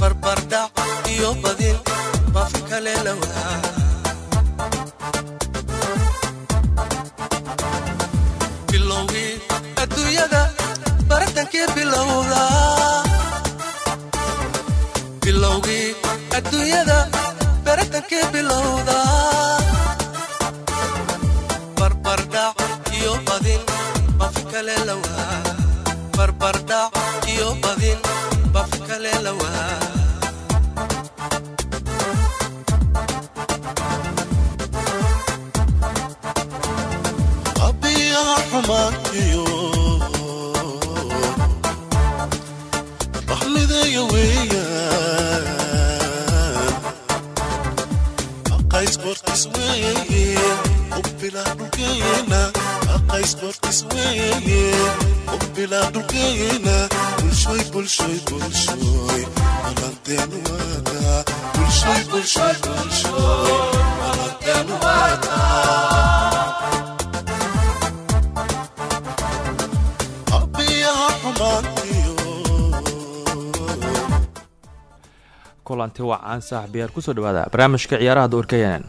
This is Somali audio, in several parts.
barbardhac iyo badin bafi kale lawdaa kulanti wacaan saaxiibayaal ku soo dhawaada barnaamijka ciyaaraha duurka yeenen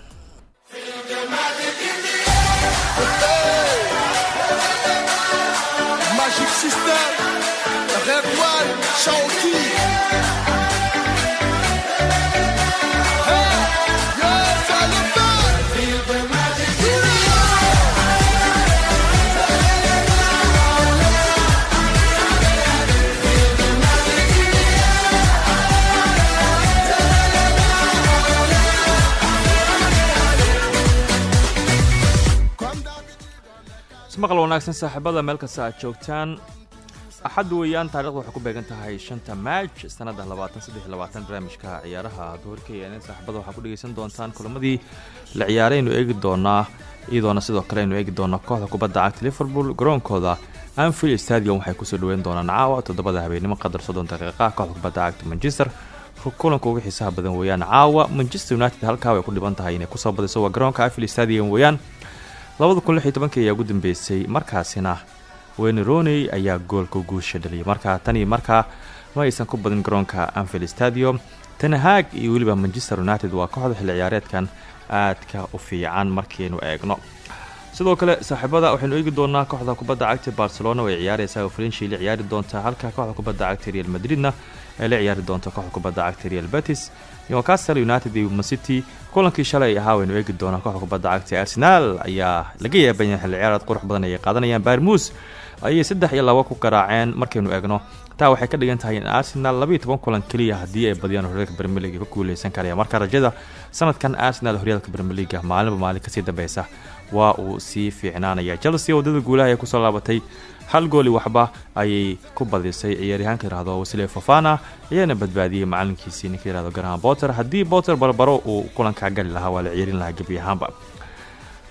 ismaqal wanaagsan saaxiibada meel kasta aad joogtaan. Axad weeyaan taarikhda waxay ku beegan tahay shanta maaj sanada barnaamijka ciyaaraha. Duhurka yeenen saaxiibada waxaa ku dhegeysan doontaan kulamadii la ciyaaray eegi doonaa iyadoona sidoo kale aynu eegi doonaa kooxda kubadda cagta liverpool garoonkooda. Anfield stadium waxay ku soo dhaweyn doonaan caawa toddobada habeenimo qadar soddon daqiiqa kooxda kubadda cagta manchester. Kulanka ugu xiisaha badan weeyaan caawa manchester united halkaa way ku dhiban tahay inay ku soo badiso waa garoonka anfield stadium weeyaan labada kun lix iyo tobankii ayaa ugu dambeysay markaasina weyne roney ayaa goolka guusha dhaliyay markaa tanii markaa ma aysan ku badin garoonka anfield stadium tanhaag iyo weliba manchester united waa kooxda xilli ciyaareedkan aadka u fiican markiaynu eegno. Sidoo kale saaxiibada waxaynu eegi doonaa kooxda kubadda cagta barcelona oo ay ciyaareysaa oo frenshi la ciyaari doonta halka kooxda kubadda cagta real madridna ay la ciyaari doonta kooxda kubadda cagta real betis. Newcastle united iyo macity kulankii shalay ahaa waynu eegi doonaa kooxda kubadda cagta arsenal. Ayaa laga yaabanya xilli ciyaaraad qurux badan ayay qaadanayaan. Barmus ayay saddex iyo labo ku garaaceen markaynu eegno. Taa waxay ka dhigan tahay in arsenal labaiyo toban kulan keliya haddii ay badiyaan horyaalka league ka guuleysan karaya marka rajada sanadkan arsenal horyaalka league maalinba maalin ka sii dambeysa waa uu sii fiicnaanaya chelsea waddada guulaha ay ku soo laabatay hal gooli waxba ayay ku badisay ciyaaryahaanka yihahdo wasile fofana ayaana badbaadiyey macalinkiisii ninka yihahdo graham botter haddii botter barbaro uu kulankaa gali lahaa waa la ciyarin lahaa gebi ahaanba.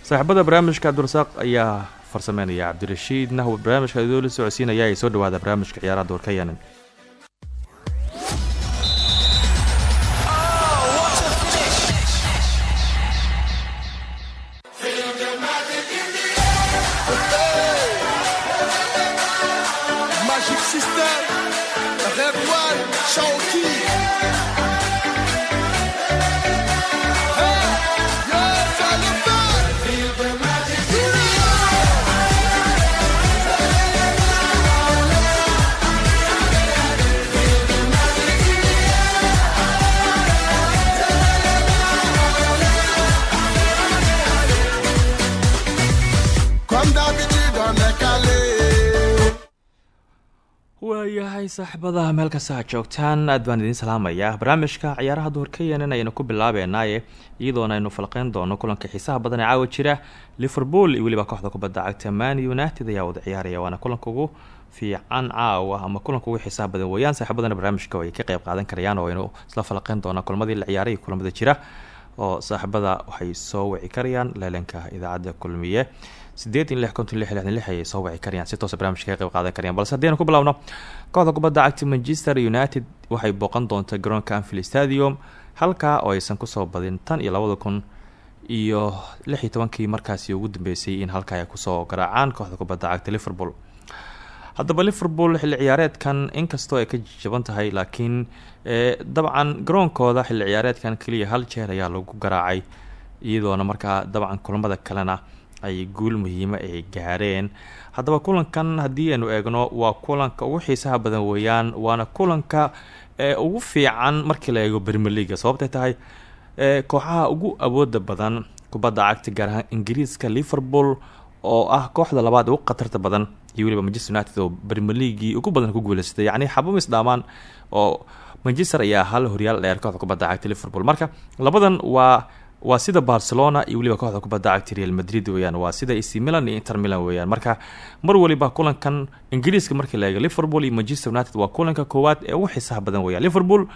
Saaxiibada barnaamijka cabdirasaaq ayaa farsameynaya cabdirashiid. Nahw barnaamijka idoo la socodsiinaya ee soo dhawaada barnaamijka ciyaaraha doorka yeenen One, saaxiibada meel kasta ha joogtaan aad baan idiin salaamayaa barnaamijka ciyaaraha duhurka yeenen ayaynu ku bilaabeynaaye iyadoona aynu falqeyn doono kulanka xiisaha badan ee caawa jira. Liverpool iyo weliba kooxda kubadda cagta man united ayaa wada ciyaaraya waana kulanka fiican caawa ama kulanka xiisaha badan. Weeyaan saaxiibadana barnaamijka ay ka qeyb qaadan karayaan oo aynu isla falqeyn doonaa kulamadii la ciyaaray iyo kulamada jira oo saaxiibada waxay soo wici karayaan. Leelanka idaacadda kulmiye sideetan lix konton lix lixdan lix ayay soo wici karayaan si toosa barnamijka ka qayb qaadan karayaan. Balse haddii aynu ku bilaabno kooxda kubadda cagta manchester united waxay booqan doontaa garoonka anfield stadium halkaa oo aysan ku soo badin tan iyo labada kun iyo lix iyo tobankii markaasi ugu dambeysay in halkaa ay ku soo garaacaan kooxda kubadda cagta liverpool. Haddaba liverpool xilli ciyaareedkan inkastoo ay ka jaban tahay laakiin dabcan garoonkooda xilli ciyaareedkan keliya hal jeer ayaa lagu garaacay iyadoona markaa dabcan kulamada kalena ay guul muhiimo ay gaareen. Haddaba kulankan haddii aynu eegno waa kulanka ugu xiisaha badan weeyaan waana kulanka ugu fiican markii la eego leaga sababtay tahay kooxaha ugu awooda badan kubadda cagta gaar ahaan ingiriiska liverpool oo ah kooxda labaad ugu khatarta badan iyo weliba manchester united oo leaguii ugu badan ku guuleysatay yacni xabamis dhaamaan oo manchester ayaa hal horyaal dheer kooxda kubadda cagta liverpool. Marka labadan waa waa sida barcelona iyo weliba kooxda kubadda cagta real madrid weeyaan. Waa sida ac milan iyo inter milan weeyaan. Marka mar waliba kulankan ingiriiska markii la eego liverpool iyo manchester united waa kulanka koowaad ee ugu xiisaha badan weeyaan. Liverpool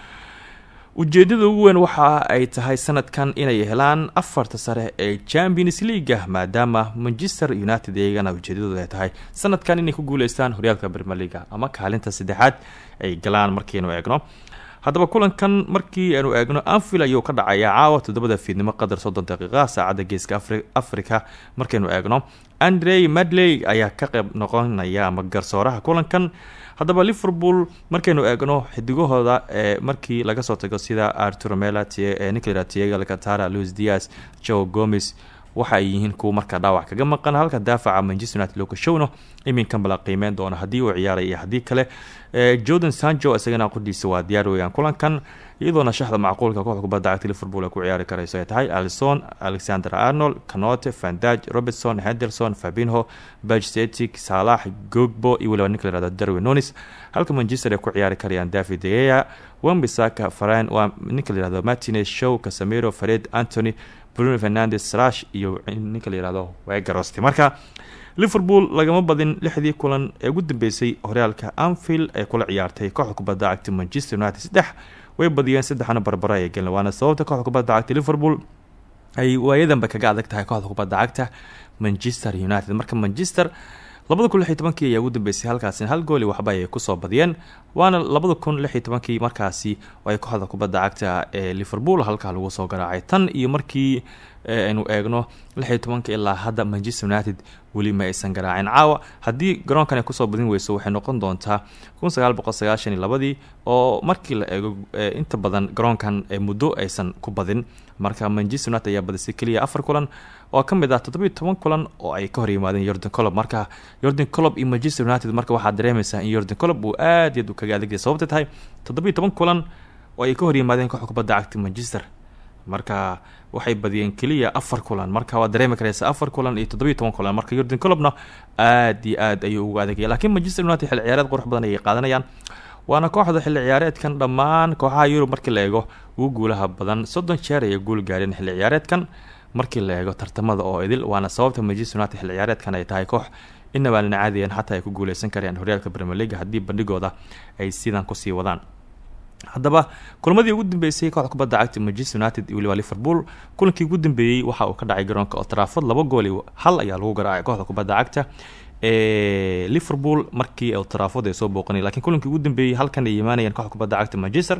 ujeedada ugu weyn waxa ay tahay sanadkan inay helaan afarta sare ee champions leaga maadaama manchester united iyagana ujeedadoodu ay tahay sanadkan inay ku guuleystaan horyaalka leaga ama kaalinta saddexaad ay galaan markiinu eegno haddaba kulankan markii aanu eegno anfield ayuu ka dhacaya caawa toddobada fiidnimo qadar soddon daqiiqa saacadda geeska africa markaynu eegno andrey madley ayaa ka qeyb noqonaya ama garsooraha kulankan. Haddaba liverpool markaynu eegno xidigahooda ee markii laga soo tago sida arturo mela nicla tiega lcatara louis dias joe gomes waxa ay yihiin kuwa markaa dhaawac kaga maqan halka daafaca manchester united looka showno iminkan bala qiimeyn doona haddii uu ciyaaray iyo haddii kale. Jordan sancho isagana qudhiisa waa diyaar weeyaan kulankan iyadoona shaxda macquulka kooxda kubadda cagta liverpool ay ku ciyaari karayso ay tahay alison alexander arnold canote vandage robertson henderson fabinho bajsetic saalax gogbo iyo weliba ninka darwin nonis halka manchester ay ku ciyaari karayaan david degeya wambisaka faran waa ninka layihahdo martinez show casamiro fared antony bruno fernandes slash iyo ninka la yihahdo wegarosti marka liverpool lagama badin lixdii kulan ee ugu dambeysay horyaalka anfield ay kula ciyaartay kooxda kubadda cagta manchester united. Saddex way badiyeen saddexna barbara ay gelin waana sababta kooxda kubadda cagta liverpool ay waayadanba kaga adag tahay kooxda kubadda cagta manchester united. Marka manchester labada kun lix tobankii ayaa ugu dambeysay halkaasina hal gooli waxba ayay ku soo badiyeen waana labada kun lix tobankii markaasi ay kooxda kubadda cagta ee liverpool halkaa lagu soo garaacay. Tan iyo markii aynu eegno lix iyo ilaa hadda manchester united weli ma aysan garaacin. Caawa haddii garoonkan ay ku soo badin weyso waxay noqon doontaa kun sagaal boqol sagaashan iyo labadii oo markii la eego inta badan garoonkan muddo aysan ku badin. Marka manchester united ayaa badisay keliya afar kulan oo ka mid ah toddobiyo toban kulan oo ay ka hor yimaadeen yordan colob marka yordan colob iyo manchester united marka waxaad dareemaysaa in yordan colob uu aad iyaad u kaga adagya sababta tahay toddobiyo toban kulan oo ay ka hor yimaadeen kooxda kubadda cagta manchester. Marka waxay badiyeen keliya afar kulan. Marka waad dareemi karaysa afar kulan iyo toddobiyo toban kulan. Marka yordan colobna aad iyo aad ayuu uga adagaya lakiin manchester united xilli ciyaareed qurux badan ayay qaadanayaan waana kooxda xilli ciyaareedkan dhammaan kooxaha yurub markii la eego ugu guulaha badan. Soddon jeer ayay guul gaareen xilli ciyaareedkan markii la eego tartamada oo idil waana sababta manchester united xilli ciyaareedkan ay tahay koox inabaalna caadiyan xataa ay ku guuleysan karayaan horyaalka premier leaga haddii bandhigooda ay sidan ku sii wadaan. Haddaba kulamadii ugu dambeysay kooxda kubadda cagta manchester united iyo liverpool. Kulankii ugu dambeeyey waxa uu ka dhacay garoonka otraford laba gooli hal ayaa lagu garaacay kooxda kubadda cagta ee liverpool markii otraford ay soo booqanay lakiin kulankii ugu dambeeyey halkan ay imaanayeen kooxda kubadda cagta manchester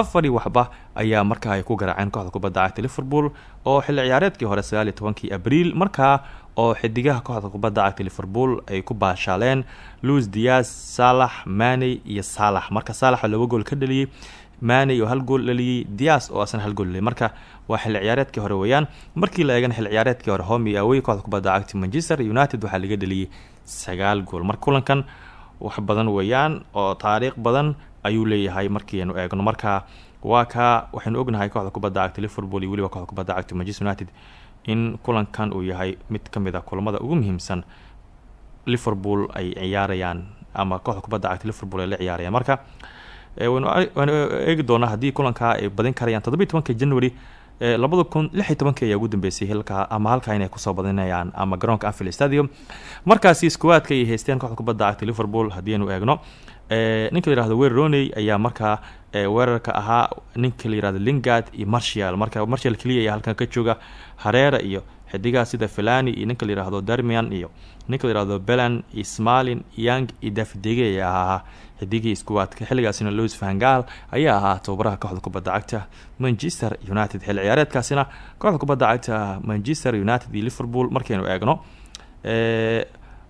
afari waxba ayaa markaa ay ku garaaceen kooxda kubadda cagta liverpool oo xilli ciyaareedkii hore sagaal iyo tobankii abriil markaa oo xidigaha kooxda kubadda cagta liverpool ay ku baashaaleen louis dias salax maney iyo salax marka salax oo laba gool ka dhaliyey maney oo hal gool dhaliyey dias oo asna hal gool dhaliyay. Marka waa xilli ciyaareedkii hore weeyaan. Markii la eegana xilli ciyaareedkii hore homi awey kooxda kubadda cagta manchester united waxaa laga dhaliyey sagaal gool. Marka kulankan wax badan weeyaan oo taariikh badan ayuu leeyahay markiianu eegno. Marka waa ka waxaynu ognahay kooxda kubadda cagta liverpool iyo weliba kooxda kubadda cagta manchester united in kulankan uu yahay mid ka mid a kulamada ugu muhiimsan liverpool ay ciyaarayaan ama kooxda kubadda cagta liverpool ay la ciyaarayaan. Marka waynu eegi doonaa haddii kulankaa ay badin karayaan toddobiyi tobanka january labada kun lix iyo tobankii ayaa ugu dambeysay hilka ama halkaa inay ku soo badinayaan ama garoonka anfield stadium. Markaasi iskuwaadka ay haysteen kooxda kubadda cagta liverpool haddii aynu eegno ninka la yihahdo wer roney ayaa markaa weerarka ahaa ninka la yihahdo lingard iyo marshall marka marshall keliya ayaa halkan ka jooga hareera iyo xidigaha sida filani iyo ninka la yihahdo darmian iyo ninka la yihahdo iyo smalin young iyo dafdege ayaa ahaa xidigii iskuwaadka xilligaasina louis vangal ayaa ahaa tababaraha kooxda kubadda cagta manchester united. Xilli ciyaareedkaasina kooxda kubadda cagta manchester united iyo liverpool markaynu eegno ee,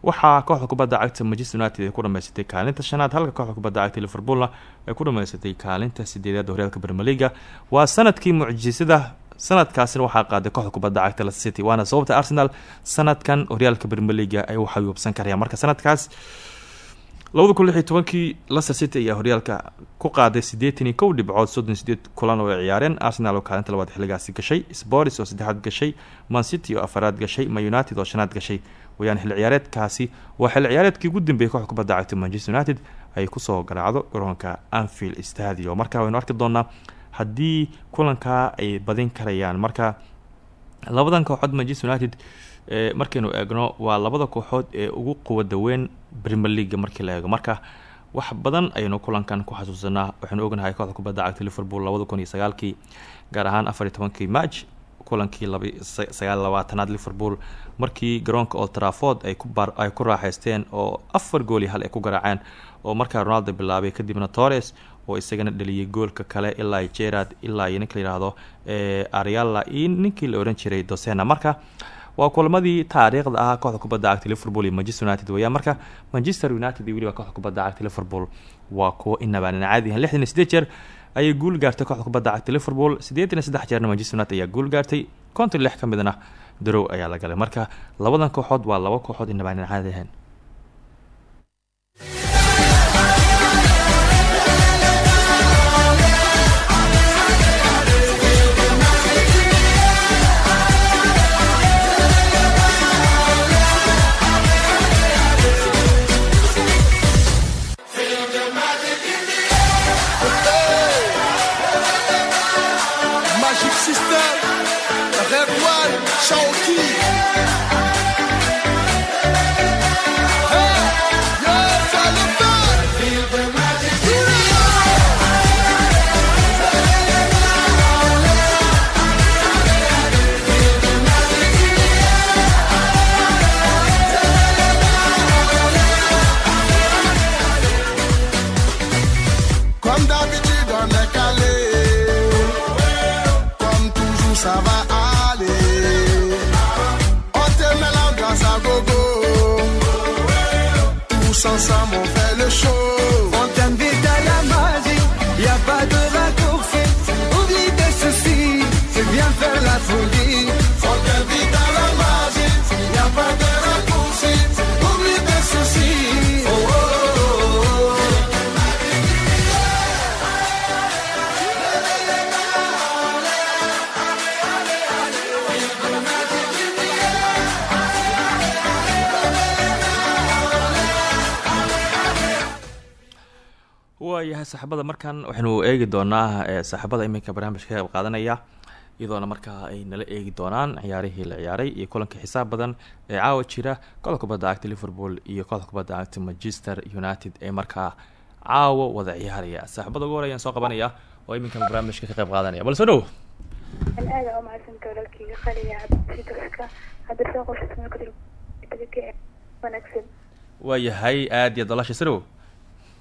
waxaa kooxda kubadda cagta manchester united ay ku dhameysatay kaalinta shanaad halka kooxda kubadda cagta liverpoolna ay ku dhameysatay kaalinta sideedaad horyaalka leaga waa sannadkii mucjisada sanadkaasina waxaa qaaday kooxda kubadda cagta leicester city waana sababta arsenal sanadkan horyaalka leaga ay waxayuubsan karayaan. Marka sanadkaas labada kun lix iyo tobankii leicester city ayaa horyaalka ku qaaday siddeetan iyo kow dhibcood soddon sideed kulan oo ay ciyaareen. Arsenal oo kaalinta labaad xilligaasi gashay spors oo saddexaad gashay man city oo afaraad gashay ma united oo shanaad gashay wayaan xilli ciyaareedkaasi. Waa xilli ciyaareedkii ugu dambeeyey kooxda kubadda cagta manchester united ay ku soo garaacdo garoonka anfield stadio marka waynu arki doonaa haddii kulankaa ay badin karayaan marka labadan kooxood manchester united ee markaynu eegno waa labada kooxood ee ugu quwada weyn premier leaga markii la eego. Marka wax badan ayaynu kulankan ku xasuusanaa waxaynu ognahay kooxda kubadda cagta liverpool labada kun iyo sagaalkii gaar ahaan afar iyo tobankii march kulankii laba sagaal labaatanaad liverpool markii garoonka old trafford ay ku raaxaysteen oo afar gool iyo hal ay ku garaaceen oo markaa ronaldo bilaabay kadibna torres oo isagana dhaliyay goolka kale ilaa gerard ilaa iyo ninka la yihahdo ariala iyo ninkii la ohan jiray dosena. Marka waa kulamadii taariikhda ah kooxda kubadda cagta liverpool iyo manchester united weeyaan. Marka manchester united iyo weliba kooxda kubadda cagta liverpool waa kuwo inabaanan caadi ahan lixdan sideed jeer ayay guul gaartay kooxda kubadda cagta liverpool. Siddeetan saddex jeerna manchester united ayaa guul gaartay. Konton lix ka darow ayaa la galay. Marka labadan kooxood waa laba kooxood inabaanan caadi markan waxaynu eegi doonaa saaxiibada iminka barnaamijka qayb qaadanaya iyadoona markaa ay nala eegi doonaan ciyaarihii la ciyaaray iyo kulanka xisaab badan ee caawa jira kooxda kubadda cagta liverpool iyo kooxda kubadda cagta manchester united ee markaa caawa wada ciyaaraya saaxiibada ugu horeyaan soo qabanaya oo iminka barnaamijka ka qayb qaadanaya bal soo waa yahay aad iyo dolasha soo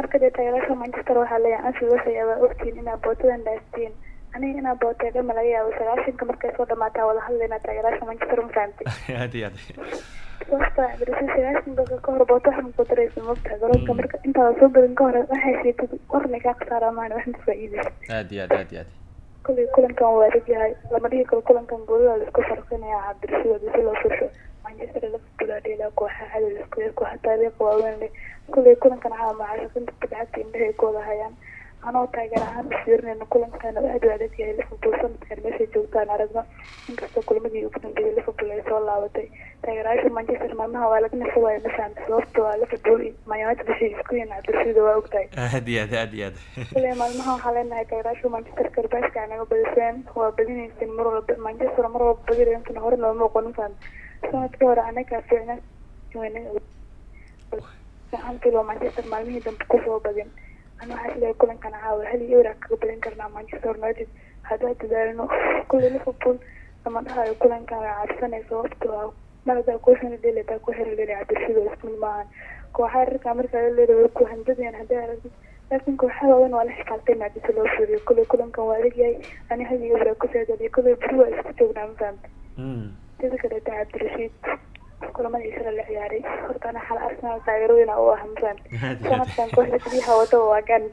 marka dee taageerasha manchester waxaa leeyahay anfield waxay abaa ogtiin inaad bootadan dhaastiin aniga inaad booteedha ma laga yaabo sagaashanka markay soo dhamaataa wada hadlaynaa taageerasha manchester ma fahamtay aada iyo aad sababta berisi sagaashan daqiiqa ka hor boota waxma ku daraysa mogta garoonka marka intaada soo gelin ka hor waxay sheegtay warna kaa khasaaraa maana waxna faa'iidaysa aada iyo aad aada iyo aad kulankan waa adag yahay. Lama dhihi karo kulankan goolada la isku farqinaya cabdirashiid si loo fusho. Manchester liverpool aa dheelaa kooxa cadal isku kooxa taariikh waaweyn leh kulli kulankan caawa macaashakinta kubcagta indhahay ku wada hayaan. Anoo taageer ahaan u fiirinayno kulankaana aad u adag yahay liverpool sanadkan meeshay joogtaan aragno inkastoo kulamadii ugu dambeeyay liverpool ay soo laabatay. Taageerayaasha manchester maalmaha waa laga nafa waayo ma fahamta sababta waa liverpool iyo bishay isku yihiin cabdirashiida waa ogtahay. Aad iyo aad aad iyo aad. Ilaa maalmaha waxaa leenahay taageerayaasha manchester karbaashka naga badiseen waa badinaysin mar walba manchester mar walba badinaysan hore looma oqonin fahamta sannadkii hore anagaa fiicna gacantii loo manchester maalmihii dambe ku soo badin ana waxaa is leeyahay kulankan caawa hal iyo ewer kaga badin karnaa manchester united haddaan dadaalno kulli liverpool lama dhahayo kulankan way cabsanay sababtoo ah mar hadaa kuusana dheli hadaa ku xiri leedahay cabdirshida ismid maahan kooxaha rarkaa markaa la leedahay way ku handadayaan haddii aragtid laakiin kooxaha waa la xiqaaltay maadisa loo fiiriyo kulli kulankan waa adag yahay ani hal iyo ewer ku soo daliyo kulli beri waa isku joognaa ma fahamta sida kaleeta cabdirashiid kulamada isla la ciyaaray. Horta ana xal arsenal taageerooyina u ah mafaham sanadkan kooxda keliyaha wadaba waa gan.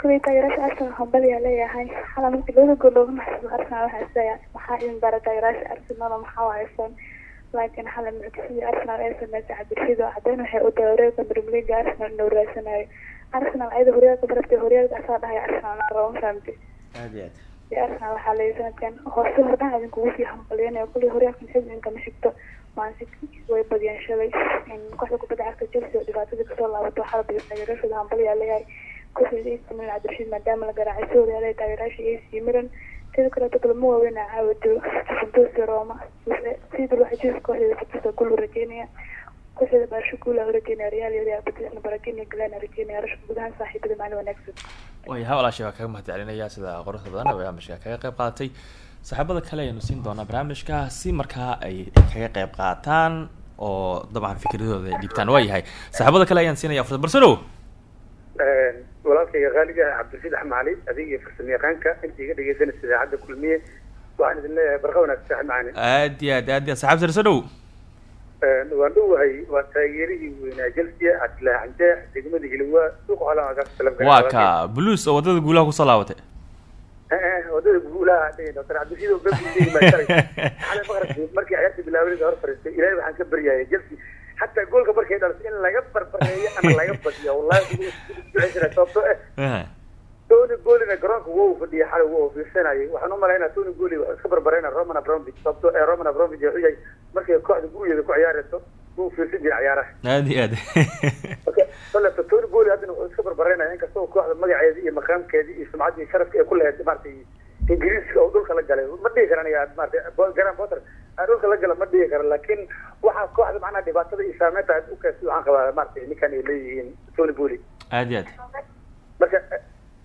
Kuwii taageeraasha arsenal hambaliyaa leeyahay xala markii labada gool looga naxsado arsenal waxaa is leeyahay maxaa idin bara taageeraasha arsenal maxaa u haysan? Laakiin xala mucjisadii arsenal ee sameysay cabdirashiid oo caddeyn waxay u tahay horyaalka league arsenal inuu raadsanayo arsenal ayada horyaalka barabtay horyaalka asaa dhahay arsenal rabo ma fahamtay aad iyo aad arsenal waxaa leeyahay sanadkan hoose hordhaan idinkugu sii hambaliyanayo kulli horyaalkan xil idinkama xigto way badiyaan shalay kooxda kubadda cagta chelsea oo dhibaatada ka soo laabato waxaa la badiyo taageerashooda hambaliyaa leeyahay kooxdeeda ac milan cabdirashiid maadaama la garaacay soo horyaalay taageeraasha ac milan sida kaleeto kulamo waaweyn aa caawado juventus roma sidal waxaa jira kooxdeeda batisa gul rajeynaya kooxdeeda baarsho guul aa rajeynaya real iyo real batisna barakin iyo galan aa rajeynaya rashka gudahaan saaxiibada maalin wanaagsan waayahay walaashay waa kaga mahad celinaya sida quruxda badan barnaamijka kaga qayb qaadatay saaxiibada kale ayaynu siin doonaa barnaamijka si markaa ay kaga qayb qaataan oo dabcan fikradooda ay dhiibtaan waayahay saaxiibada kale ayaan siinaya fursad. Barsanow walaalkayga qaaliga ah cabdirashiid axmed cali adiga iyo farsamo yaqaanka inta iga dhegeysanaysa idaacadda kulmiye waxaan idin leeyahay barqa wanaagsan saaxib macaani aad iyo aad aad iyo aad. Saxaab sarsanow waan dhowahay waa taageerihii weynaa jelsiya cabdilaaxanjeex degmada hilawaa suuqa holawaa ka bluc oo waddada guulaha ku soo laabatay waddada guulaha doctor cabdihid markii ciyaarta bilaawada hor fariistay ilaahay waxaan ka baryaya jelsi hataa goolka markay dhalso in laga barbareeyo ama laga badiyo wallahi sababtoo ah tony golina garoonka wou fadhiya xalay wuu fiirsanayay waxaan u malaynaa tony goli wuxuu iska barbareyna roman abramovich sababtoo ee eh, roman abramovich wuxuu yahay markay kooxda gurigeeda ku ciyaarayso wuu fiirsan jiray ciyaaraha. Aad iyo aad marka tony goli haddana wuxuu iska barbareynaya inkastoo kooxda magaceeda iyo maqaamkeeda iyo sumcadda iyo sharafka ay ku lahayd maaragtay ingiriiska oo dhulka la galay. Ma dhihi karan aniga maaragtay garan potter dhulka la gala ma dhihi karo laakiin waxaa kooxda macnaha dhibaatada iyo saameynta u keentay waxaan qabaa maaragtay ninkan ay leeyihiin tony boli aad iyo aad marka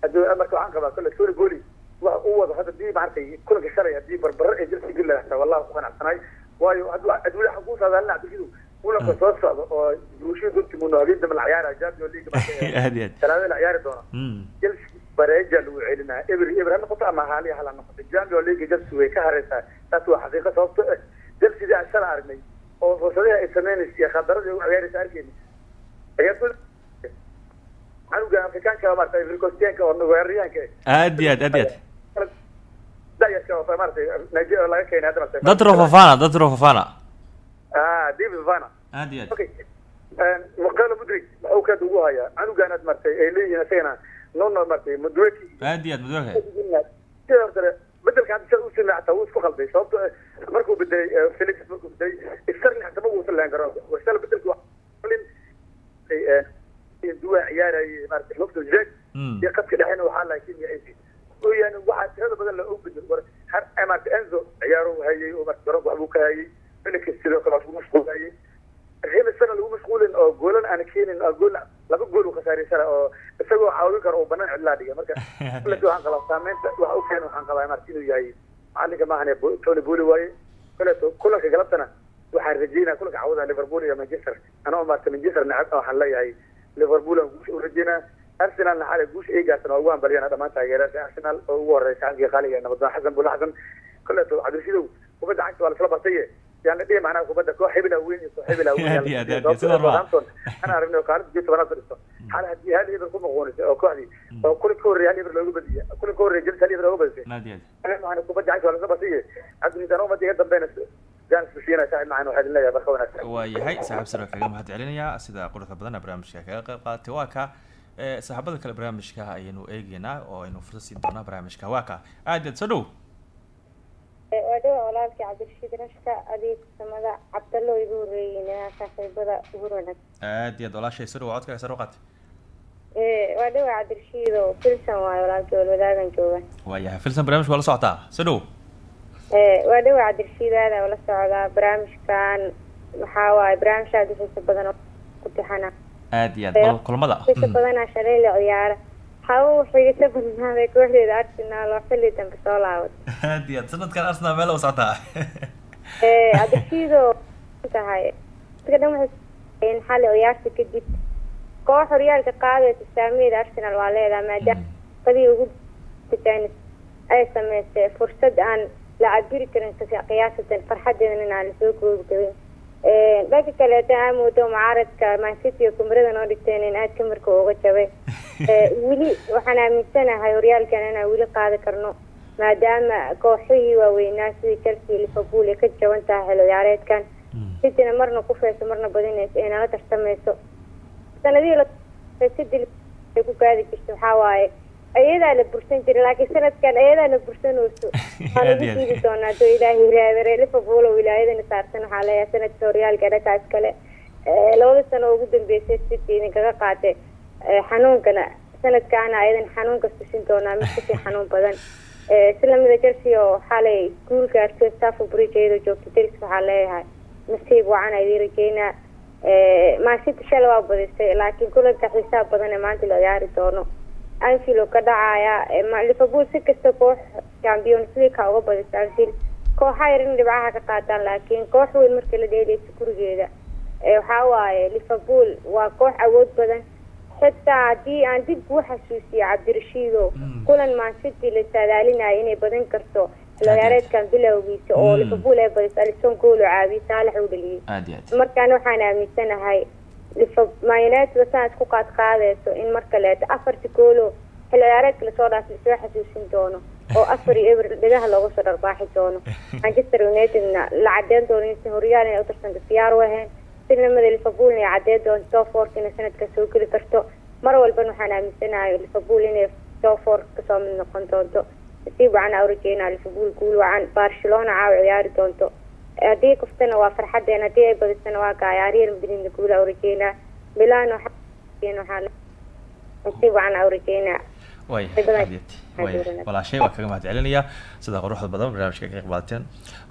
aduu marka waxaan qabaa kole tony boli waxa uu wado hadda dii maaragtay kulanka shalay haddii barbaro ee jelsi geli lahaa wallahi ku qanacsanaay waayo aduu waxa ku saadaalina cabdikidu kulanka soo socda oo bulshada dortmund habeen dambe la ciyaaraya champion league aad iyo aad talaada la ciyaari doona jelsi bareeja lagu celinaa. Eber eber ha noqoto ama haali hala noqoto. Champion league jelsi way ka hareysaa. Taas waa xaqiiqo sababto eh jelsidii aan shala aragnay oo fursadaha ay sameynaysa khadarada ay u ciyaaraysa arkeyni ciyaartooy canuga afrikaanka maarata ivrikostianka oo weeraryahanka aad iyo aad aad iyo aad. Dayarka oo maaragtay nigeria laga keenay hadda maarata dadro fafana dadro fafana ah david vana aad iyo aad. Okay. Muqalo mudrig kaad ugu hayaa canugan aad maartay ay leeyihiin isagana nono maartay mudweki aad iyo aad madooka sidoo hore bedelka hadda sida sameeyay xataa wuu isku qalday sababto markuu bedelay felix markuu bedelay sterling xataa ma uusan lahayn garoonka. Washala bedelka duwa ciyaarayay maaragtay lofto jack iyo qadka dhexena waxaa laakiin yahay yani waxaa tirada badan la og bedel war har maaragtay enzo ciyaaro hayay oo maaragtay garoonka waxbuu ka hayay. Felix sidoo kale waxbuu mashquulayay remisana lagu mashquulin oo goolan aan keenin oo gool laba gool uu khasaaraysana oo isagoo caawin karo oo banaan cidlaa dhiga marka kulati waxaan qabaa saameynta waxa u keena waxaan qabaa maaragta inuu yahay macalinka maahan tony boli waaye. Koleeto kulanka galabtana waxaan rajeynaa kulanka cawada liverpool iyo manchester. Anoo maarata manchester nacab waxaan leeyahay. Liverpool aan guusha u rajeynaa arsenalna xalay guusha ay gaarsan oo ugu hambaliyana dhammaan taageerada arsenal oo ugu horeysa halkii qaaliga nabadon xasan bula xasan koleeto cabdirashidow kubadda cagta waa lasla bartaye yani dhihi macnaha kubadda koox hebel weyn iyo koox hebel weyn ana aragnay oo kaalinta jii tobanaad fadhisto xal haddii hal eber ku noqonaysa oo kooxdii oo kulin ka horreeya hal eber looga badiya kulin ka horreeya jelsi hal eber looga badisay aad iyo aad macna kubadda cagta waa umada iga yahay saaxiib sare kaga mahad celinayaa sida quruxda badan barnaamijka kaga qayb qaadatay waa ka saaxiibada kale barnaamijka ayaynu eegeynaa oo aynu fursad siin doonaa barnaamijka waa ka aad aad soo dhow waa dhawa walaalkii cabdirashiid rashka adeeg samada cabdallo igu horeeyey saaxiibada ugu wanaag aad iyo aad walaashay dhow codkaaga sare u qaat waa dhawa cabdirashiid oo filsan waayo walaalkii walwadaagan jooga waayahay filsan barnaamijka waa la socotaa soo dhow. Waa dhawa cabdirashiid aada ula socdaa barnaamijkan. Waxaa waaye barnaamij aada u xiiso badan oo ku tixana aad iyo aad bal kulamada xiiso badanaa shalay la ciyaara hawo xiiso badnaaday kooxdeeda arsenal oo xilli dambe soo laabatay aad sanadkan arsenal meel u socotaa cabdirashiidoo tahay dadka dhan waxay in xalli ciyaarta kadib koox horyaalka qaadaysa saamiyada arsenal waa leedahay maadaama ugu ay sameysay fursad aan la cabiri karin farxadeedan in aan la soo koobi karin dhanka kaleeta aa moodo mucaaradka mancity oo kumarada noo dhigteen in aad kamarka uga jabay weli waxaan aaminsanahay horyaalkan inaan weli qaadi karno maadaama kooxihii waaweynaa sidii chelsea liverpool ay ka jaban tahay xil ciyaareedkan. Cityna marna ku feyso marna badinayso ay nala tartameyso sanadihii ay ku gaadi jirta waxaa waaye ayadaa la bursan jiray laakiin sanadkan ayadaa la bursanayso. Waan ugu diidi doonaa doo ilaahi raadare liverpool oo wilaayadana saarsan waxaa leeyahay sanadka horyaalka dhakaas kale labada sano ugu dambeysay city idinkaga qaatay xanuunkana sanadkaana ayadan xanuunka tusin doonaa mid ka sii xanuun badan. Islamida chelsea oo xalay guulka artay stafford bridge iyadoo joogta chelsea waxaa leeyahay nasiib wacan ayay rajeynaa mancity shala waa badisay laakiin kulanka xisaab badan ee maanta la ciyaari doono. Anfield ka dhacaya liverpool si kasta koox champions league uga badisa anfield. Kooxa yar in dhibcaha ka qaataan laakiin koox weyn marka la dheeleysa gurigeeda. Waxaa waaye liverpool waa koox awood badan xitaa haddii aan dib u xasuusiyo cabdirashiido. Kulan mancity la saadaalinayo inay badan karto. Xilciyaareedkan bilowgiisa oo liverpool ay badiso alison gool oo caabiye saalax uu dhaliyey markaan waxaan aaminsanahay man united sanad ku qaad in mar kaleeto afarti goolo xil ciyaareedka la soo dhaaf la soo xasuusin doono oo afar iyo eber dhegaha looga soo dharbaaxi doono. Manchester unitedna la cadeyn doono inaysan horyaal inay utarsanto diyaar u ahayn sinamada liverpoolna ay cadeyn doonto top fork inay sanadka soo geli karto mar walbana waxaan aaminsanahay liverpool inay top fork ka soo mid noqon doonto nasiib wacan aa urajeynaa liverpool guul wacan barcelona caawa ciyaari doonto haddii kuftana waa farxadeen haddii ay badisana waa gaaya real madrid guula urajeynaa milano waxaa nasiib wacan aa urajeynaa walaashay waa kaga mahad celinayaa sida quruxda badan barnaamijka ka qeyb qaadateen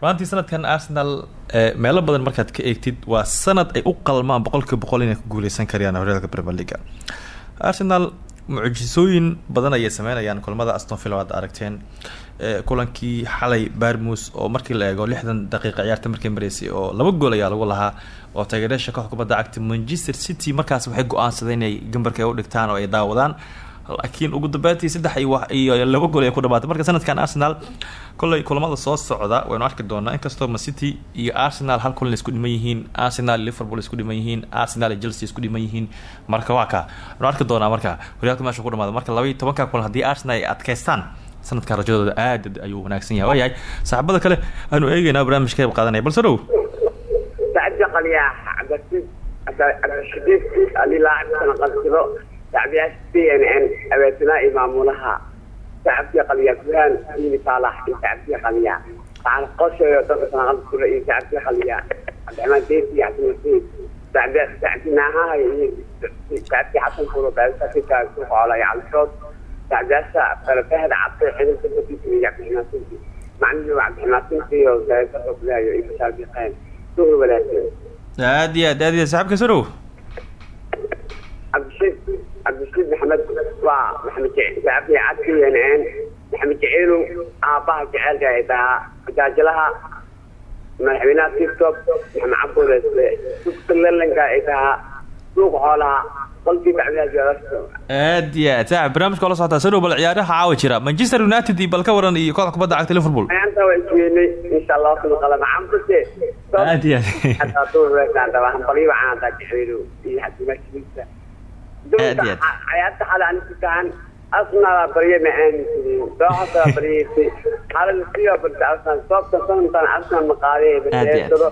runtii sanadkan arsenal eh, meelo badan markaad ka eegtid waa sanad ay u qalmaan boqolkiiba boqol inay ku guuleysan karayaan horyaalka premier league arsenal mucjisooyin badan ayay sameynayaan kulamada aston villa waad aragteen. Eh, kulankii xalay barmus oo markii la eego lixdan daqiiqa ciyaarta markay mareysay oo laba gool ayaa lagu lahaa oo taageerayaasha koox kubadda cagta manchester city markaas waxay go'aansadeen inay gambarka u dhigtaan oo ay daawadaan laakiin ugu dambeyntii saddex iyo laba gool ay ku dhamaatay marka sanadkan arsenal kolley kulamada soo socda waynu arki doonaa inkastoo city iyo arsenal hal kulan isku dhiman yihiin arsenal iyo liverpool isku dhiman yihiin arsenal iyo chelsea isku dhiman yihiin. Marka waa ka waynu arki doonaa marka horyaalka meesha ku dhamaada marka laba iyo tobanka kulan haddii arsenal ay adkaystaan sanadkan rajadooda aad ayuu wanaagsan yahay. Waayahay saaxiibada kale aanu eegeynaa barnaamij ka qayb qaadanaya. Balse dhow. Sacid qalyaa cabdasiis cabdishidiis ali laacisan shacbiyaasha c n n hawaasinaa iyo maamulaha shacabkii qalya guhaan diini faalax iyo shacabkii qalya sacal qosheeyo dalka sanaqada kule iyo shacabkii qalya cabdiraxmaan deesi iyo xasan masiid shacbinaahaha iyo shacabkii xasan kulo baadisaakitaa suqoola iyo calishood shacbiyaasha kalefahad cabse ciidanka dadkiisa cabdiraxmaan sinti macnihii cabdiraxmaan sinti iyo gareesa xoglayo iyo kashaabiqeen suhur walaagsan aad iyo aad aad iyo saxaabka sorow cabdishiid cabdishiid maxamed waa maxamedshacabkii cabsi yeneeen maxamed jiciilu aabbaha jaceelka ay tahaa gaajilaha madaxweynaha tigtob maxamed cabduresle sugta lelanka ay tahaa suuq xoolaha qolkiiba aad iyo aad. Sa barnamijka ola socotaa sadow bal ciyaaraha caawa jira manchester united iyo bal ka waran iyo kooxda kubadda cagta liverpool. Maanta waa isweynay insha allah suuqala maxaan kuse aad iyo aad. Aad anigu tahan arsenal barye ma aaminsanin dooxasa baryeysay xalada sidaa barta arsenal sababta sanadkan arsenal ma qaadee Aad iyo aad. badeedsado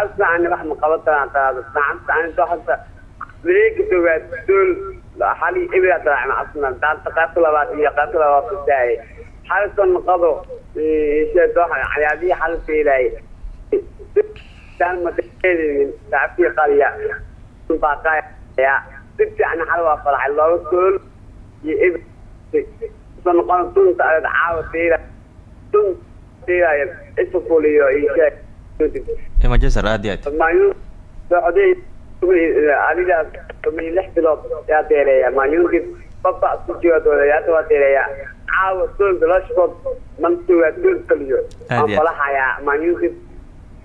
arsenal ani wax ma qaban karaan talaado saacanta ani dooxasa wareega doowaad dool xali ibra dalaacna asna. Daanta qaybta labaad iyo qaybta labaad ku daayay. Xalison qado cayaadihii xal daalmadeedin shacabkii qaliya baaqaya si fiican xal waa falaxay looga gool iyo soo noqon tunta aad caawa feela tun feelaya isful iyo iyo manchester aad iyo aad socday adigaas tomiyo lix bilood yaa deereeya mayunkii baba isku jiwadooda yaata waa deereeya caawa soolka lashkood mantuga sool kaliyo. Aad aan aad. falaxaya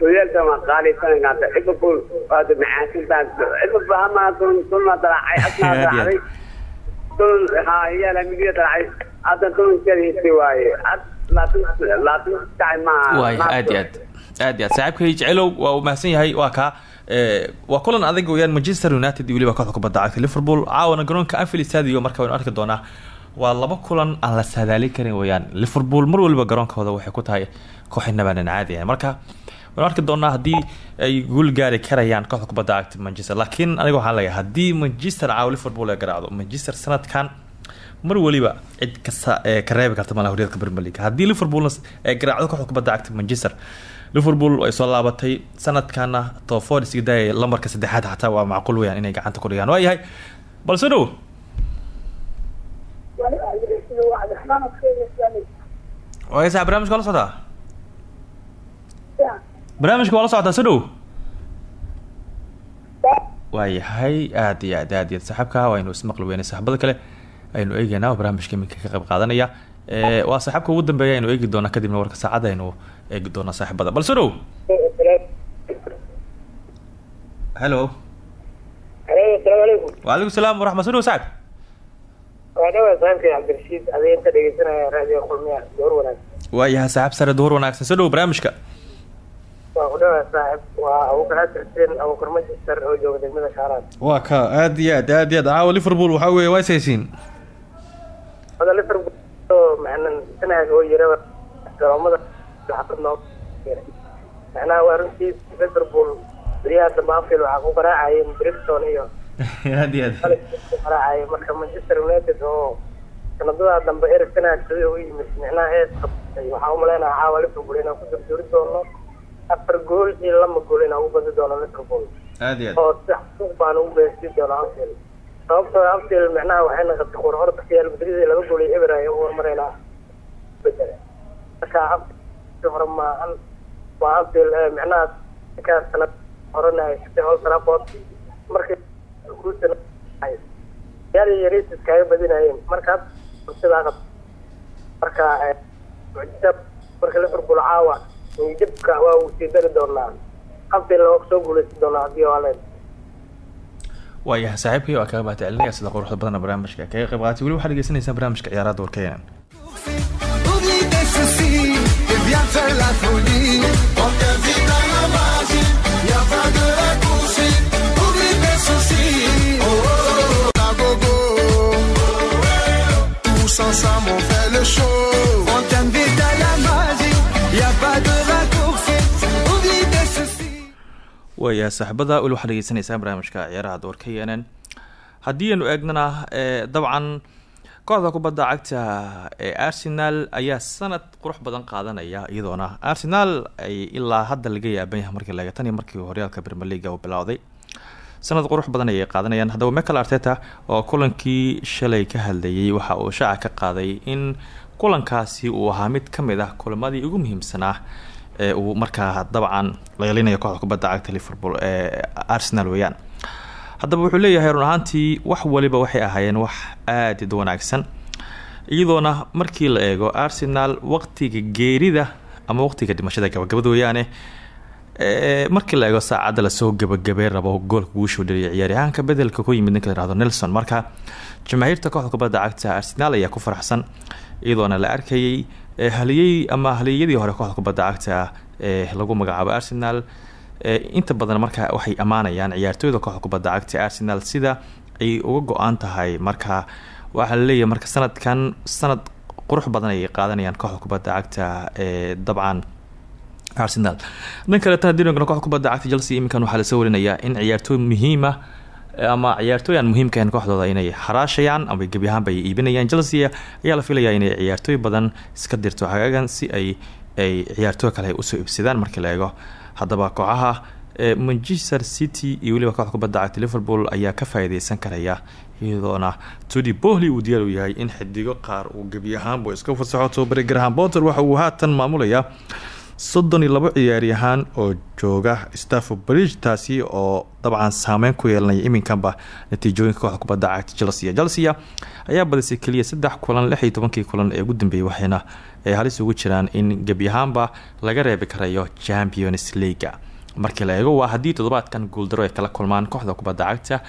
mayunkii hoyaalka ma qaali sanadkaanta liverpool waad macaasantaan liverpool hama tun tunna dalaacay asnaa dalaacday tun ha yaalla midiya dalaacay hadda tunkeeda hisi waaye ad laatin laatin tahay ma waay aad iyo aad aad iyo aad saaxiibkay jecelow waa uu mahadsan yahay waa kaa waa kulan adag weyaan manchester united weliba kooxda kubadda cagta liverpool caawana garoonka anfield stadium marka waynu arki doonaa waa laba kulan aan la saadaalin karin weyaan liverpool mar waliba garoonkooda waxay ku tahay kooxinabaanan caadi ahayn marka waynu arki doonaa haddii ay guul gaari karayaan kooxda kubadda cagta manchester. Laakiin aniga waxaan leeyahay haddii manchester caawa liverpool ay garaacdo manchester sanadkan mar waliba cid kasta ee ka reebi karta malaha horyaalka premier league. Haddii liverpoolna ay garaacdo kooxda kubadda cagta manchester liverpool ay soo laabatay. Sanadkana toford iska daayay lambarka saddexaad xataa waa macquul weyaan inay gacanta ku dhigaan. Waayahay balse dhow. Barnaamijka waa la socdaa barnaamijka waa la socotaa so dhow waayahay aad iyo aad aad iyo aad saaxiibka waynu ismaqli weynay saaxibada kale aynu eegeynaa oo barnaamijka iminka ka qayb qaadanaya Eh, waa saaxiibka ugu dambeeya aynu eegi doonaa kadibna warka saacadda aynu eegi doonaa saaxiibada balse dhow hello asalaamu calaykum wacalaykum salaam waraxmat so dhow sacib waa dhawaa saaxiibkay cabdirashiid adee inta dhegeysanaya raadiyo kulmiya door wanaag waayahay saaxiib sare duhur wanaagsan so dhow barnaamijka waa ka aad iyo aad aad iyo aad. Caawa liverpool waxaa weeye waa xafad noo macnaha waa runtii liverpool beriyaha dambe anfield waxaa ku garaacayeen brixton iyo aad iyo aad. Ku garaacayay. Marka manchester united oo sanadadaa dambe erig sanaag sida u yimid micnaha ees qabtay. Waxaa umaleynaya caawa liverpool inaan ku durduri doono afar gool iyo lama gool inaan u badi doono liverpool oo si xasuuq baan ugu beersi doono anfield sababtoo anfield micnaha waxay noqotay qur horta real madrid ee laba gool iyo eber ay ugu hormareynaa bedele marka hore maahan waa anfield ee micnaha ninkaas sanad horena ay sitay old trafford markay guusana real iyo United iskaga badinayeen. Marka hadda sidaa qab marka eh, mucjisa marka liverpool caawa jibka waa uu sii dari doonaa anfield waa ku soo guuleysan doonaa haddii waa leen waayahay saaxiibkii waa kaga mahadcelinaya sida quruxda badana barnaamijka kaga qayb qaatay weli waxaad dhegeysaneysaan barnaamijka ciyaaraha warkeenan waayahay saaxiibada weli waxaad dhegeysaneysaan barnaamijka ciyaaraha doorka yeenen haddii aynu eegnana eh, dabcan kooxda kubadda cagta ee arsenal ayaa sanad qurux badan qaadanaya iyadoona. Arsenal ay ilaa hadda laga yaaban yahay markii laga tan iyo markii horyaalka league uu bilowday. Sanad qurux badan ayay qaadanayaan. Haddaba michael arteta oo kulankii shalay ka hadlayay waxa uu shaaca ka qaaday in kulankaasi uu ahaa mid ka mid ah kulamadii ugu muhiimsanaa ee uu markaa dabcan leelinayo kooxda kubadda cagta liverpool ee arsenal weeyaan. Haddaba wuxuu leeyahay run ahaantii wax waliba waxay ahaayeen wax aad id wanaagsan iyadoona markii la eego arsenal waqtiga geerida ama waqtiga dhimashada gabagabada weeyaane ee, markii la eego saacadda la soo gabagabey rabo goolka guushu dhaliyay ciyaaryahaanka bedelka ku yimid ninka la yihahdo nelson. Marka jamaahiirta kooxda kubadda cagta arsenal ayaa ku faraxsan iyadoona la arkayay haliyey ama haliyeyadii hore kooxda kubadda cagta ee lagu magacaabo arsenal ee, inta badan marka waxay ammaanayaan ciyaartooyda kooxda kubadda cagta arsenal sida ay uga go-an tahay marka waxaa la leeyahay marka sanadkan sanad qurux badan ayay qaadanayaan kooxda kubadda cagta ee dabcan arsenal. Dhan kaleetana dinogna kooxda kubadda cagta chelsea iminkan waxaa la soo warinayaa in ciyaartooy muhiima ama ciyaartooy aan muhiimka ahayn kooxdooda inay xaraashayaan ama gebi ahaanba ay iibinayaan. Chelsea ayaa la filayaa inay ciyaartooy badan iska dirto hagaagan si ay ay ciyaartooy kale u soo iibsadaan markii la eego. Haddaba kooxaha manchester city iyo weliba kooxda kubadda cagta liverpool ayaa ka faa'iideysan karaya iyadoona tudi bohly uu diyaar u yahay in xidigo qaar uu gebi ahaanba iska fasaxo tobabare graham potter waxa uu haatan maamulayaa soddon iyo labo ciyaaryahaan oo jooga stafford bridge taasi oo dabcan saameyn ku yeelanaya iminkanba natiijooyinka kooxda kubadda cagta chelsea. Chelsea ayaa badisay keliya saddex kulan lix iyo tobankii kulan ee ugu dambeeyay waxayna ay halis ugu jiraan in gebi ahaanba laga reebi karayo champions leaga markii la eego waa haddii toddobaadkan guuldaro ay kala kulmaan kooxda kubadda cagta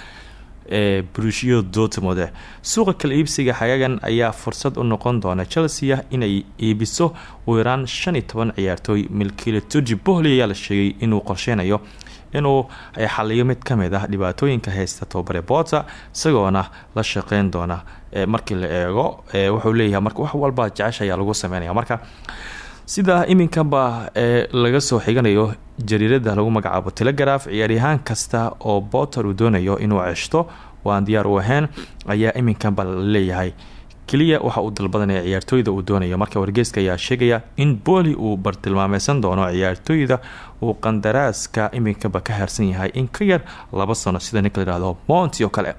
ee brushio dortmond suuqa kala iibsiga xagaagan ayaa fursad u noqon doona chelsea inay iibiso ugu yaraan shan iyo toban ciyaartooy. Milkiile tuji bohly ayaa la sheegay inuu qorsheynayo inuu xaliyo mid ka mid ah dhibaatooyinka haysta tobabare bota isagoona la shaqeyn doona. Markii la eego wuxuu leeyahay marka wax walba jecesha ayaa lagu sameynaya. Marka sida iminkanba ee laga soo xiganayo jariirada lagu magacaabo telegraf ciyaaryahaan kasta oo boter uu doonayo inuu ceshto waan diyaar u ahayn ayaa iminkanba la leeyahay keliya waxa uu dalbadanaya ciyaartooyda uu doonayo. Marka wargeyska ayaa sheegaya in booli uu bartilmaameysan doono ciyaartooyda uu qandaraaska iminkanba ka harsan yahay in ka yar laba sano sida ninka layihahdo monti oo kale.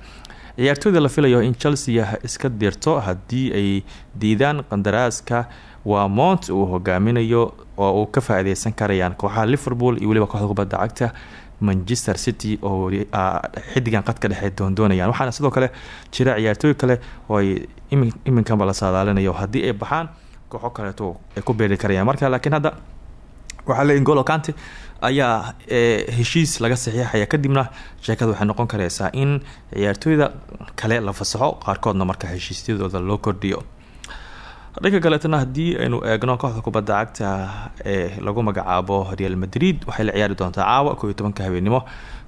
Ciyaartooyda la filayo in chelsea iska dirto haddii ay diidaan qandaraaska waa mont uu hogaaminayo oo uu ka faa-ideysan karayaan kooxaha liverpool iyo weliba kooxda kubadda cagta manchester city oo xidigan qadka dhexe doondoonayaan. Waxaana sidoo kale jira ciyaartooy kale oo ay iminkanba la saadaalinayo. Haddii ay baxaan kooxo kaleeto ay ku beeri karayaan. Marka laakiin hadda waxaa leeyihiin golo kante ayaa heshiis laga saxiixaya kadibna sheekada waxay noqon kareysaa in ciyaartooyda kale la fasaxo qaarkoodna marka heshiisyadooda loo kordhiyo dhanka kaleetana haddii aynu eegno kooxda kubadda cagta ee lagu magacaabo real madrid waxay la ciyaari doontaa caawa koo iyo tobanka habeenimo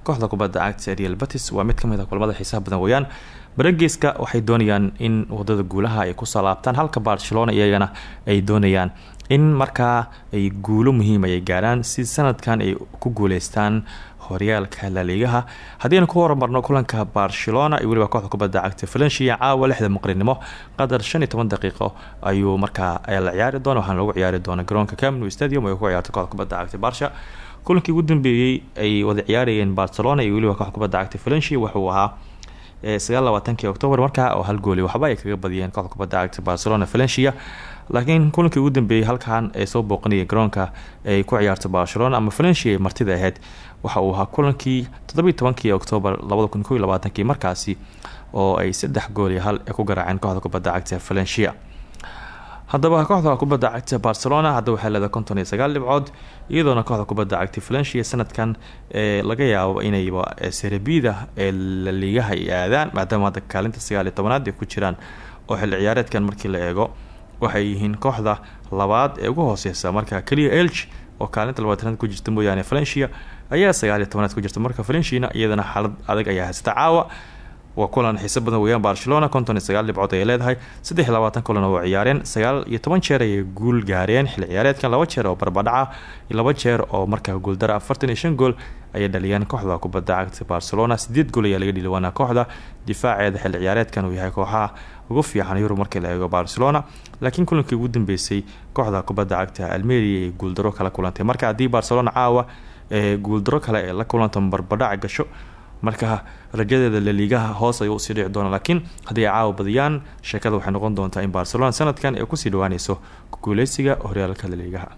kooxda kubadda cagta real batis waa mid ka mid a kulamada xiisaha badan weeyaan. Barageeska waxay doonayaan in waddada guulaha ay ku soo laabtaan halka barcelona iyagana ay doonayaan in markaa ay guulo muhiim ay gaaraan si sanadkan ay ku guuleystaan horyaalka laliigaha haddiinu ku horumarno kulanka barcelona iyo weliba kooxda kubadda cagta valencia caawa lixda muqrinimo qadar shan iyo toban daqiiqo ayuu markaa la ciyaari doona waxaana lagu ciyaari doona garoonka camnu stadium ay ku ciyaartay kooxda kubadda cagta barsha kulankii ugu dambeeyey ay wada ciyaarayeen barcelona iyo weliba kooxda kubadda cagta valencia wuxuu ahaa sagaal labaatankii octoobar markaa oo hal gooli waxba ay kaga badiyeen kooxda kubadda cagta barcelona valencia laakiin kulankii ugu dambeeyey halkan ay soo booqanayeen garoonka ay ku ciyaarta barcelona ama valencia martida ahayd waxa uu ahaa kulankii toddobiy tobankii octoobar labada kun markaasi oo ay saddex gool iyo hal ku garaaceen kooxda kubadda cagta valencia haddaba kooxda kubadda cagta barcelona hadda waxay leedahay konton iyo sagaal iyadoona kooxda kubadda cagta valencia sanadkan ee laga yaabo inayba serebida ee laliigaha ay aadaan maadaama kaalinta sagaal iyo ay ku jiraan oo xilli ciyaareedkan markii la eego waxay yihiin kooxda labaad ee ugu hooseysa marka keliya elg oo kaalinta labaatanaad ku jirta mooyaane valencia ayaa sagaal iyo tobanaad ku jirta marka valenciana iyadana xaalad adag ayaa haysata caawa waa kulan xiise badan weeyaan barcelona konton iyo sagaal dhibcood leedahay. Saddex iyo labaatan kulan oo ciyaareen. Sagaal iyo toban jeer ayay guul gaareen. Xilli ciyaareedkan laba jeer oo barbadhaca laba jeer oo markaa guuldara afartan iyo gool ayay dhaliyeen kooxda kubadda cagta barcelona. Sideed gool ayaa laga dhili waana kooxda. Difaaceeda xilli ciyaareedkan uu yahay kooxaha ugu fiican yurub markii la eego barcelona. Laakiin kulankii ugu dambeysay kooxda kubadda cagta almeria ay guuldaro kala kulantay. Marka haddii barcelona caawa ee guuldaro kale ee la kulanto barbadhaca gasho marka rajadeeda laliigaha hoos ayuu u sii dhici doona laakiin haddii ay caawa badiyaan sheekada waxay noqon doontaa in barcelona sanadkan ay ku sii dhawaaneyso guuleysiga horyaalka laliigaha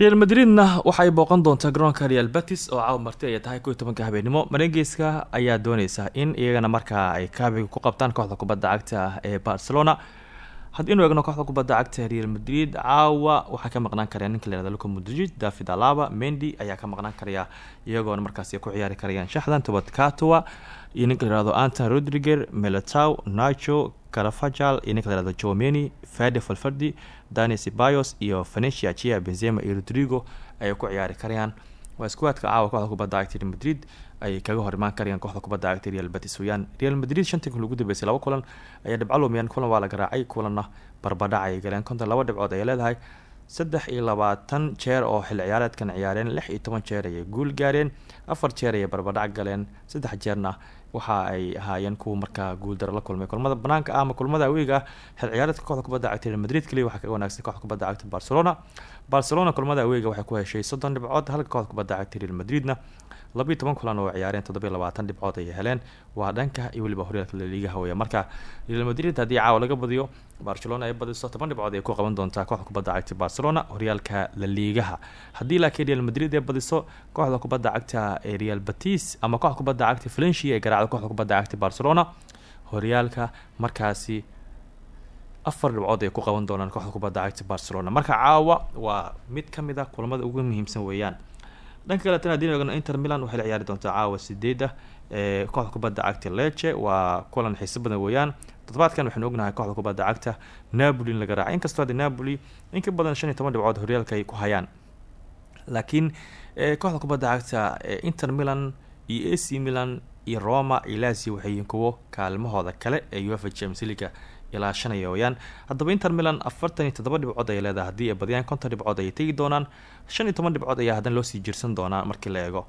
real madridna waxay booqan doontaa garoonka real batis oo caawa marti ay tahay kow iyo habeenimo mareegeyska ayaa dooneysa in iyagana markaa ay kaabiga ku qabtaan kooxda kubadda cagta ee barcelona. Haddii inu eegno kooxda kubadda cagta real madrid caawa waxaa ka maqnaan karaya ninka la luka modric david alaba mendy ayaa ka maqnaan karaya iyagoona markaasi ku ciyaari karayaan shaxdan tobad katua iyo ninka la yihahdo anton rodriger melatow nacho carafajal iyo ninka la yihahdo jomeni fade dani sibayos iyo venetia chia benzema iyo rodrigo ayay ku ciyaari karayaan. Waa iskuwaadka caawa kooxda kubadda cagta real madrid ay kaga hor imaan karayaan kooxda kubadda cagta real batis weyaan real madrid shantii kun ugu dambeysay laba kulan ayaa dhibco lumiyaan kulan waa la garaacay kulanna barbadhac ay galeen. Konton laba dhibcood ayay leedahay saddex iyo labaatan jeer oo xil ciyaareedkan ciyaareen lix iyo toban jeer ayay guul gaareen afar jeer ayay barbadhac galeen saddex jeerna waxa ay ahaayeen kuwa markaa guuldaro la kulmay. Kulmada banaanka ah ama kulmada aweega ah xil ciyaareedka kooxda kubadda cagta real madrid kaliya waxaa kaga wanaagsan kooxda kubadda cagta barcelona. Barcelona kulmada aweega waxay ku heshay soddon dhibcood halka kooxda kubadda cagta real madridna labiiyo toban kulan oo ciyaareen toddobiyo labaatan dhibcood ayay heleen waa dhanka iyo weliba horyaalka laliigaha weya marka real madrid haddii caawa laga badiyo barcelona ay badiso toban dhibcood ay ku qaban doontaa kooxda kubadda cagta barcelona horyaalka laliigaha haddii laakiin real madrid ay badiso kooxda kubadda cagta ee real batis ama kooxda kubadda cagta valencia ay garaacdo kooxda kubadda cagta barcelona horyaalka markaasi afar dhibcood ay ku qaban doonaan kooxda kubadda cagta barcelona. Marka caawa waa mid ka mid a kulamada ugu muhiimsan weeyaan dhanka kaletana haddii eegno inter milan waxay la ciyaari doontaa caawa sideeda ee kooxda kubadda cagta leche waa kulan xiiso badan weeyaan. Toddobaadkan waxaynu ognahay kooxda kubadda cagta napoli in laga raacay inkastoo haddi napoli in ka badan shan iyo toban dhibcood horyaalka ay ku hayaan. Laakiin kooxda kubadda cagta inter milan iyo ac milan iyo roma iyo lazio waxay yihiin kuwo kaalmahooda kale ee uefa james leaga ilaa shanaya weyaan haddaba inter milan afartan iyo toddoba dhibcood ayay leedahay. Haddii ay badiyaan konton dhibcood ayay tegi doonaan. Shan iyo toban dhibcood ayaa haddana loosii jirsan doonaa markii la eego.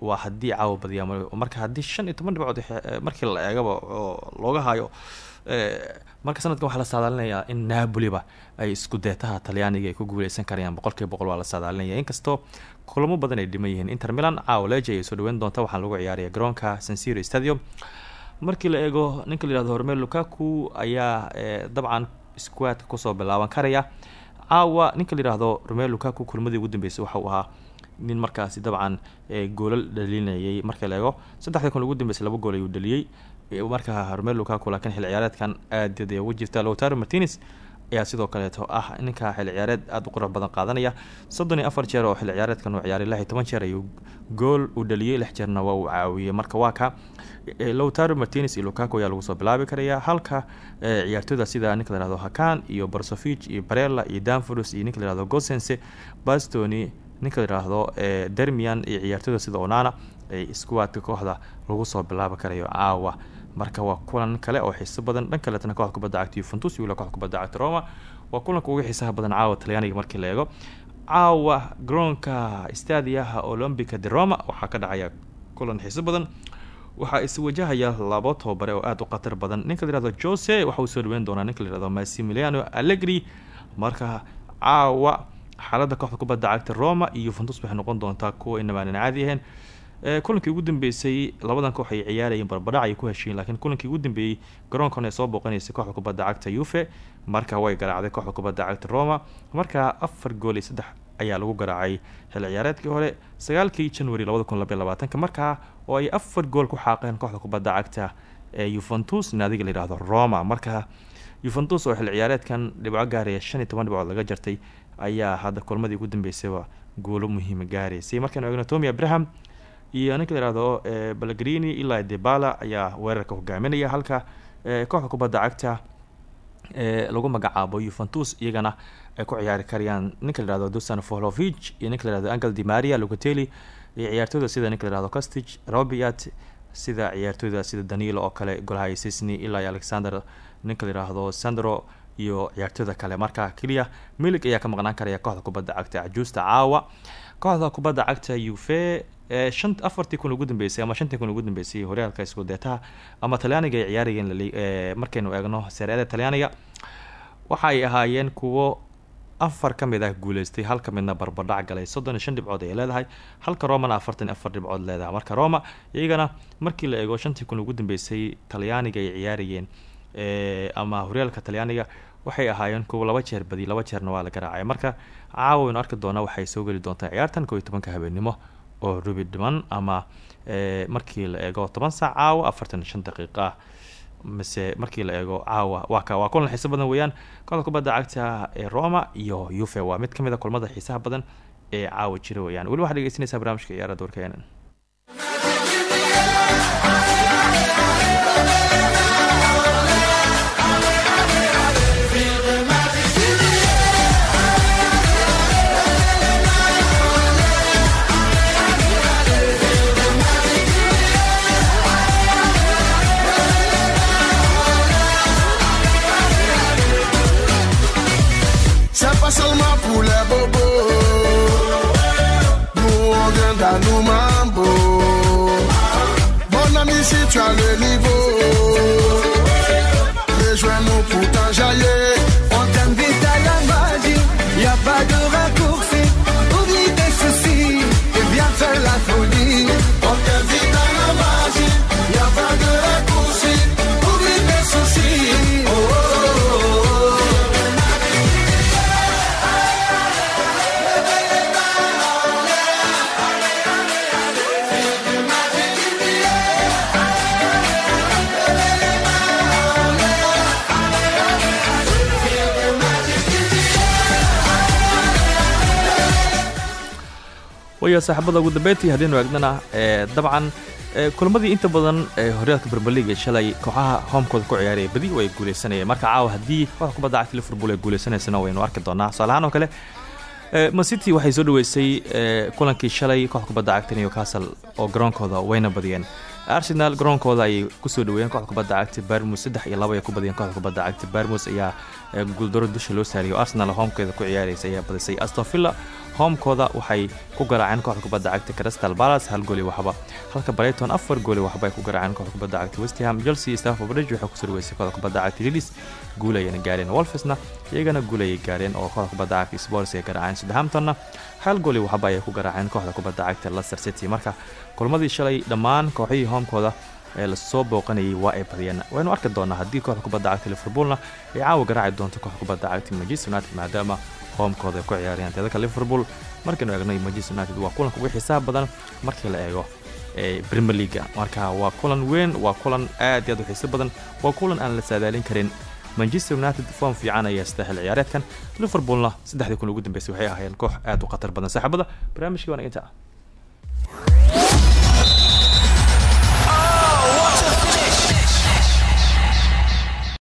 Waa haddii caawa badiyaa marka haddii shan iyo toban dhibcood markii la eegaba oo looga hayo marka sanadkan waxaa la saadaalinayaa in napoliba ay isku deetaha talyaaniga ay ku guuleysan karayaan. Boqolkiiba boqol waa la saadaalinaya. Inkastoo kulamo badan ay dhiman yihiin inter milan caawa leje ayay soo dhaweyn doonta waxaana lagu ciyaaraya garoonka sansiro stadium markii la eego ninka la yihahdo hormel lukaku ayaa dabcan squadka ku soo bilaaban karaya. Caawa ninka la yihahdo romel lukaku kulmadii ugu dambeysay waxa uu ahaa nin markaasi dabcan goolal dhalinayay marka la eego. Saddexdii kun ugu dambeysay laba gool ayuu dhaliyey marka romel lukaku laakiin xil ciyaareedkan aad ay ugu jirta. Lowtaro martinez ayaa sidoo kaleeto ah. Ninka xil ciyaareed aada u qurux badan qaadanaya. Soddon iyo afar jeer oo xil ciyaareedkan uu ciyaaray lix iyo toban jeer ayuu gool uu dhaliyey lix jeerna waa uu caawiyey marka waa ka lowtaro martinez iyo lukaku ayaa lagu soo bilaabi karaya halka ciyaartooyda sida ninka la yihahdo hakan iyo barsovich iyo barella iyo danfors iyo ninka la yihahdo gosense bastoni ninka la yihahdo dermian iyo ciyaartooyda sida onana ay iskuwaadka kooxda lagu soo bilaabi karayo. Caawa marka waa kulan kale oo xiiso badan dhan kaletana kooxda kubadda cagta yuventus kooxda kubadda cagta roma. Waa kulanka ugu xiisaha badan caawa talyaaniga markii la eego. Caawa garoonka stadiaha olombica de roma waxaa ka dhacaya kulan xiiso badan. Waxaa is wajahaya labo tobabare oo aada u khatar badan. Ninka la yihahdo jose waxa uu soo dhaweyn doonaa ninka la yihahdo massimiliano allegri. Marka caawa xaaladda kooxda kubadda cagta roma iyo yuventus waxay noqon doontaa kuwa inabaanan caadi ahayn kulankii ugu dambeysay labadan koox ay ciyaarayeen barbadhac ay ku heshiin laakiin kulankii ugu dambeeyey garoonkan ay soo booqanaysay kooxda kubadda cagta yuve marka way garaacday kooxda kubadda cagta roma. Marka afar gool iyo saddex ayaa lagu garaacay xil ciyaareedkii hore sagaalkii january labada kun labaiy markaa oo ay afar gool ku xaaqeen kooxda kubadda cagta ee yuventus naadiga la yihahdo roma. Marka yuventus oo xil ciyaareedkan dhibco gaaraya shan iyo laga jartay ayaa hadda kulmadii ugu dambeysayba goolo muhiima gaaraysay markaynu eegno tomi abraham iyo ninka la yihahdo balagrini ilaa debala ayaa weerarka hogaaminaya halka kooxda kubadda cagta ee lagu magacaabo yuventus iyagana ay ku ciyaari karayaan ninka la yihahdo dusan volovich iyo ninka la yihahdo angel di maria locatelli iyo ciyaartooyda sida ninka la yihahdo costich robiat sida ciyaartooyda sida danilo oo kale golhay sisni ilaa iyo alexander ninka la yihahdo sandro iyo ciyaartooyda kale. Marka keliya milig ayaa ka maqnaan karaya kooxda kubadda cagta cajuusta caawa kooxda kubadda cagta uve shan afartii ama shantii kun ugu ama talyaaniga ay ciyaarayeen ay ahaayeen kuwo afar ka mid ah guuleystay halka midna barbadhac galay. Soddon shan dhibcood ay leedahay halka romana afartan afar dhibcood leedahay. Marka roma iyagana markii la eego shantii kun ugu dambeysay talyaaniga ay ciyaarayeen ee, ama horyaalka talyaaniga waxay ahaayeen kuwa laba jeer badi laba jeerna waa la garaacay. Marka caawa waynu arki doonaa waxay soo geli doontaa ciyaartan iyo tobanka habeenimo oo rubi dhiman ama ee, markii la eego toban saac caawa afartan shan daqiiqa ah mise markii la eego caawa waa ka waa kulan xiiso badan weeyaan. Kooxda kubadda cagta ee roma iyo yuve waa mid ka mid a kulmada xiisaha badan ee caawa jira weeyaan. Weli waxaad dhegeysanaysaa barnaamijka ciyaarada warkeenan tu as le niveau, waya saaxiibada ugu dambeyntii haddiinu eegnana ee dabcan kulamadii inta badan ee horyaalka berberliga shalay kooxaha hoomkooda ku ciyaaraya badi way guuleysanayeen marka caawa haddii kooxda kubadda cagta liverpool ay guuleysanaysana waynu arki doonaa. Tusaalahaan oo kale mancity waxay soo dhaweysay kulankii shalay kooxda kubadda cagta newcastle oo garoonkooda wayna badiyeen. Arsenal garoonkooda ayay ku soo dhaweeyeen kooxda kubadda cagta barmus saddex iyo laba ay ku badiyeen kooxda kubadda cagta barmus ayaa guuldaro dusha loo saariyay. Oo arsenal hoomkeeda ku ciyaaraysa ayaa badisay. Aston villa hoomkooda waxay ku garaaceen kooxda kubadda cagta crystal palace hal gooli waxba. Halka brighton afar gooli waxba ay ku garaaceen kooxda kubadda cagta west ham. Chelsea iyo stamford bridge waxay ku soo dhaweysay kooxda kubadda cagta lilies guul ayayna gaareen wolfesna iyagana guul ayay gaareen oo kooxda kubadda cagta spors ay garaaceen southamptonna. Hal gooli waxba ayay ku garaaceen kooxda kubadda cagta leicester city. Marka kulmadii shalay dhammaan kooxihii hoomkooda ee la soo booqanayay waa ay badiyeen. Waynu arki doonaa haddii kooxda kubadda cagta liverpoolna ay caawa garaaci doonto kooxda kubadda cagta manchester united maadaama hoomkooda ay ku ciyaarayaan teedaka liverpool. Markaynu eegnay manchester united waa kulanka ugu xisaab badan markii la eego ee premier leaga marka waa kulan weyn waa kulan aad iyo u xiiso badan waa kulan aan la saadaalin karin. Manchester united form fiican ayaa sida xil ciyaareedkan. Liverpoolna saddexdii kun ugu dambeysay waxay ahaayeen koox aad u khatar badan. Saaxiibada barnaamijkii waana inta